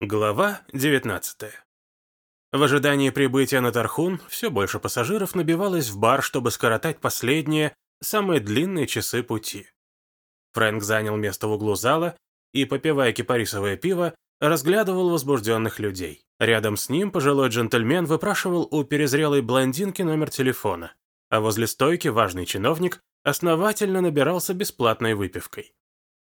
Глава 19 В ожидании прибытия на Тархун все больше пассажиров набивалось в бар, чтобы скоротать последние, самые длинные часы пути. Фрэнк занял место в углу зала и, попивая кипарисовое пиво, разглядывал возбужденных людей. Рядом с ним пожилой джентльмен выпрашивал у перезрелой блондинки номер телефона, а возле стойки важный чиновник основательно набирался бесплатной выпивкой.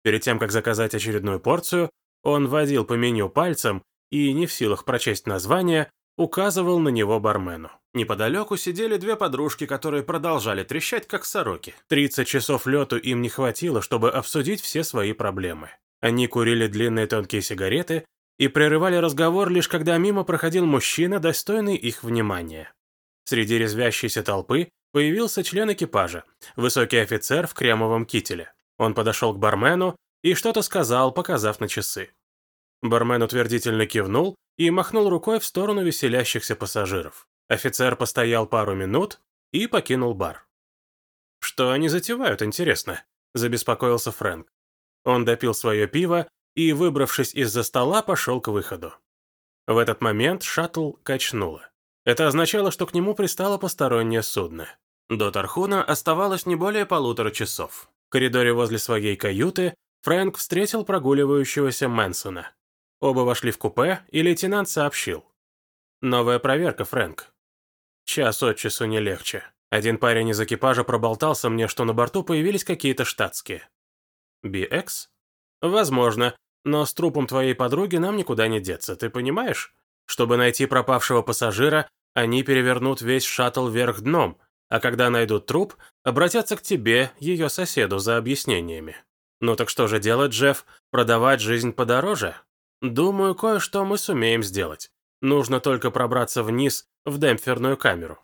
Перед тем, как заказать очередную порцию, он водил по меню пальцем и, не в силах прочесть название, указывал на него бармену. Неподалеку сидели две подружки, которые продолжали трещать, как сороки. 30 часов лету им не хватило, чтобы обсудить все свои проблемы. Они курили длинные тонкие сигареты и прерывали разговор лишь когда мимо проходил мужчина, достойный их внимания. Среди резвящейся толпы появился член экипажа, высокий офицер в кремовом кителе. Он подошел к бармену и что-то сказал, показав на часы. Бармен утвердительно кивнул и махнул рукой в сторону веселящихся пассажиров. Офицер постоял пару минут и покинул бар. «Что они затевают, интересно?» – забеспокоился Фрэнк. Он допил свое пиво и, выбравшись из-за стола, пошел к выходу. В этот момент шаттл качнуло. Это означало, что к нему пристало постороннее судно. До Тархуна оставалось не более полутора часов. В коридоре возле своей каюты Фрэнк встретил прогуливающегося Мэнсона. Оба вошли в купе, и лейтенант сообщил. «Новая проверка, Фрэнк. Час от часу не легче. Один парень из экипажа проболтался мне, что на борту появились какие-то штатские. BX? Возможно, но с трупом твоей подруги нам никуда не деться, ты понимаешь? Чтобы найти пропавшего пассажира, они перевернут весь шаттл вверх дном, а когда найдут труп, обратятся к тебе, ее соседу, за объяснениями. Ну так что же делать, Джефф? Продавать жизнь подороже? Думаю, кое-что мы сумеем сделать. Нужно только пробраться вниз в демпферную камеру.